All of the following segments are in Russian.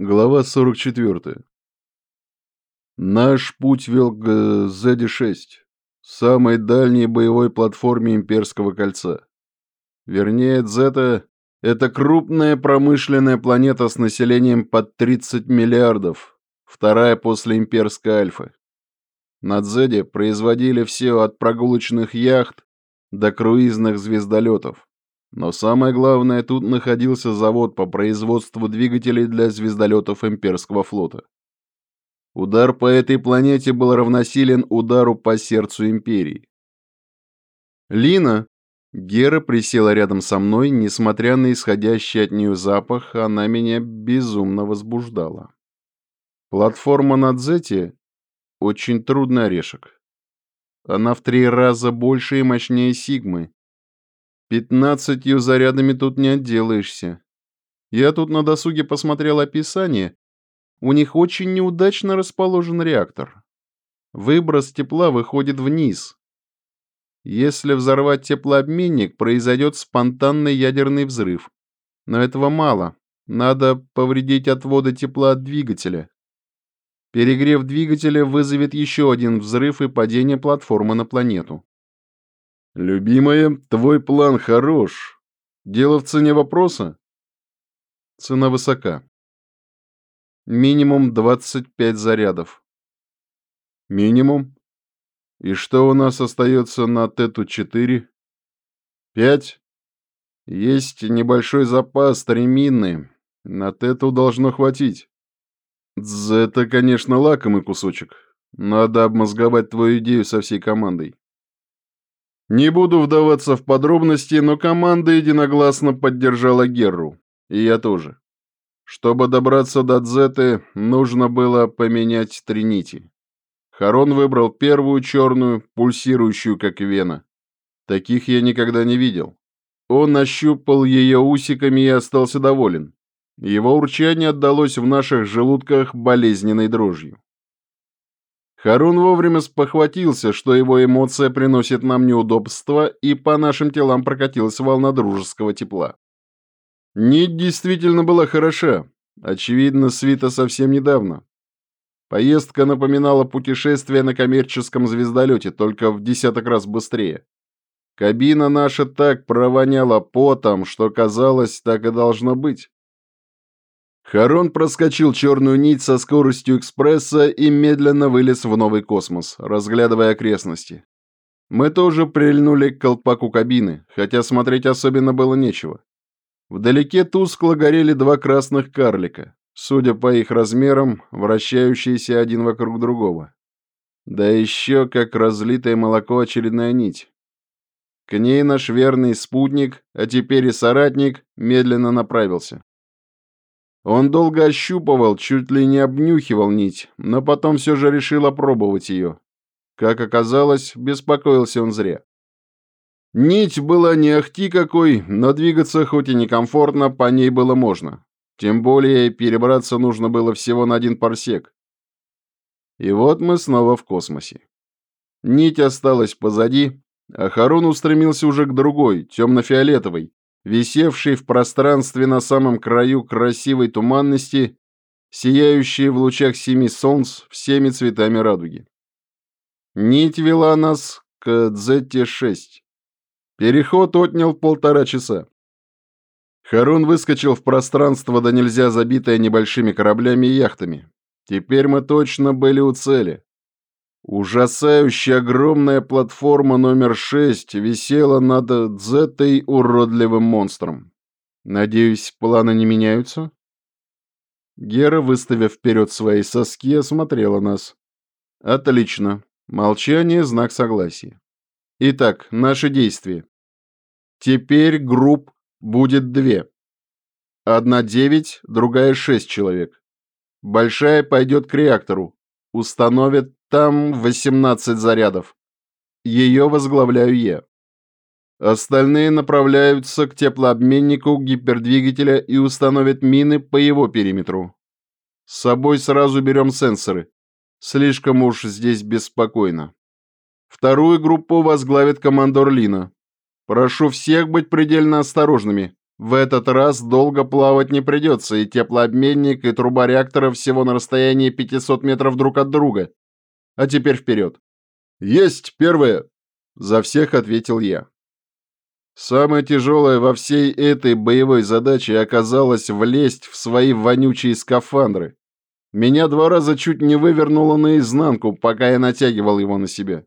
Глава 44. Наш путь вел к ZD-6, самой дальней боевой платформе Имперского кольца. Вернее, Зета — это крупная промышленная планета с населением под 30 миллиардов, вторая после Имперской Альфы. На Дзеде производили все от прогулочных яхт до круизных звездолетов. Но самое главное, тут находился завод по производству двигателей для звездолетов имперского флота. Удар по этой планете был равносилен удару по сердцу империи. «Лина!» Гера присела рядом со мной, несмотря на исходящий от нее запах, она меня безумно возбуждала. Платформа на Дзете — очень трудный орешек. Она в три раза больше и мощнее Сигмы, Пятнадцатью зарядами тут не отделаешься. Я тут на досуге посмотрел описание. У них очень неудачно расположен реактор. Выброс тепла выходит вниз. Если взорвать теплообменник, произойдет спонтанный ядерный взрыв. Но этого мало. Надо повредить отводы тепла от двигателя. Перегрев двигателя вызовет еще один взрыв и падение платформы на планету. «Любимая, твой план хорош. Дело в цене вопроса?» Цена высока. Минимум 25 зарядов. Минимум? И что у нас остается на Тету-4? Пять? Есть небольшой запас стареминный. На Тету должно хватить. Это, конечно, лакомый кусочек. Надо обмозговать твою идею со всей командой. Не буду вдаваться в подробности, но команда единогласно поддержала Герру. И я тоже. Чтобы добраться до Дзеты, нужно было поменять три нити. Харон выбрал первую черную, пульсирующую, как вена. Таких я никогда не видел. Он ощупал ее усиками и остался доволен. Его урчание отдалось в наших желудках болезненной дрожью. Харун вовремя спохватился, что его эмоция приносит нам неудобства, и по нашим телам прокатилась волна дружеского тепла. Нить действительно была хороша. Очевидно, свита совсем недавно. Поездка напоминала путешествие на коммерческом звездолете, только в десяток раз быстрее. Кабина наша так провоняла потом, что казалось, так и должно быть. Харон проскочил черную нить со скоростью экспресса и медленно вылез в новый космос, разглядывая окрестности. Мы тоже прильнули к колпаку кабины, хотя смотреть особенно было нечего. Вдалеке тускло горели два красных карлика, судя по их размерам, вращающиеся один вокруг другого. Да еще как разлитое молоко очередная нить. К ней наш верный спутник, а теперь и соратник, медленно направился. Он долго ощупывал, чуть ли не обнюхивал нить, но потом все же решил опробовать ее. Как оказалось, беспокоился он зря. Нить была не ахти какой, но двигаться хоть и некомфортно, по ней было можно. Тем более перебраться нужно было всего на один парсек. И вот мы снова в космосе. Нить осталась позади, а Харун устремился уже к другой, темно-фиолетовой, висевший в пространстве на самом краю красивой туманности, сияющие в лучах семи солнц всеми цветами радуги. Нить вела нас к Дзетте-6. Переход отнял полтора часа. Харун выскочил в пространство да нельзя забитое небольшими кораблями и яхтами. Теперь мы точно были у цели. Ужасающая огромная платформа номер 6 висела над дзетой уродливым монстром. Надеюсь, планы не меняются? Гера, выставив вперед свои соски, осмотрела нас. Отлично. Молчание – знак согласия. Итак, наши действия. Теперь групп будет две. Одна девять, другая шесть человек. Большая пойдет к реактору. Установит там 18 зарядов. Ее возглавляю я. Остальные направляются к теплообменнику гипердвигателя и установят мины по его периметру. С собой сразу берем сенсоры. Слишком уж здесь беспокойно. Вторую группу возглавит командор Лина. Прошу всех быть предельно осторожными. В этот раз долго плавать не придется, и теплообменник, и труба реактора всего на расстоянии 500 метров друг от друга. А теперь вперед. Есть первое! За всех ответил я. Самое тяжелое во всей этой боевой задаче оказалось влезть в свои вонючие скафандры. Меня два раза чуть не вывернуло наизнанку, пока я натягивал его на себя.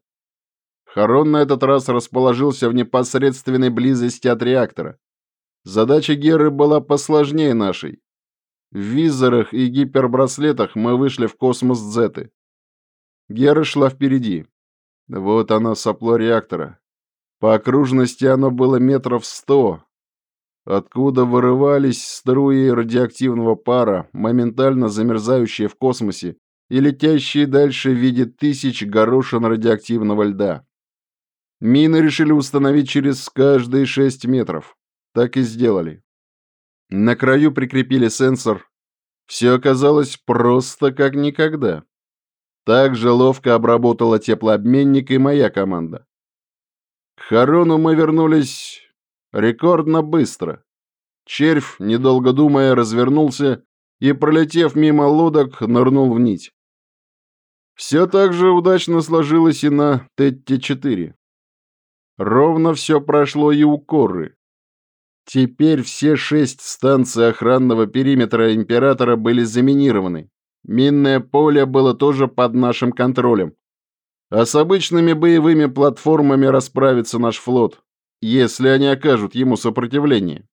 Харон на этот раз расположился в непосредственной близости от реактора. Задача Геры была посложнее нашей. В визорах и гипербраслетах мы вышли в космос Дзеты. Гера шла впереди. Вот она, сопло реактора. По окружности оно было метров сто, откуда вырывались струи радиоактивного пара, моментально замерзающие в космосе и летящие дальше в виде тысяч горошин радиоактивного льда. Мины решили установить через каждые шесть метров. Так и сделали. На краю прикрепили сенсор. Все оказалось просто как никогда. Так же ловко обработала теплообменник и моя команда. К Харону мы вернулись рекордно быстро. Червь, недолго думая, развернулся и, пролетев мимо лодок, нырнул в нить. Все так же удачно сложилось и на Тетте-4. Ровно все прошло и у Корры. Теперь все шесть станций охранного периметра Императора были заминированы. Минное поле было тоже под нашим контролем. А с обычными боевыми платформами расправится наш флот, если они окажут ему сопротивление.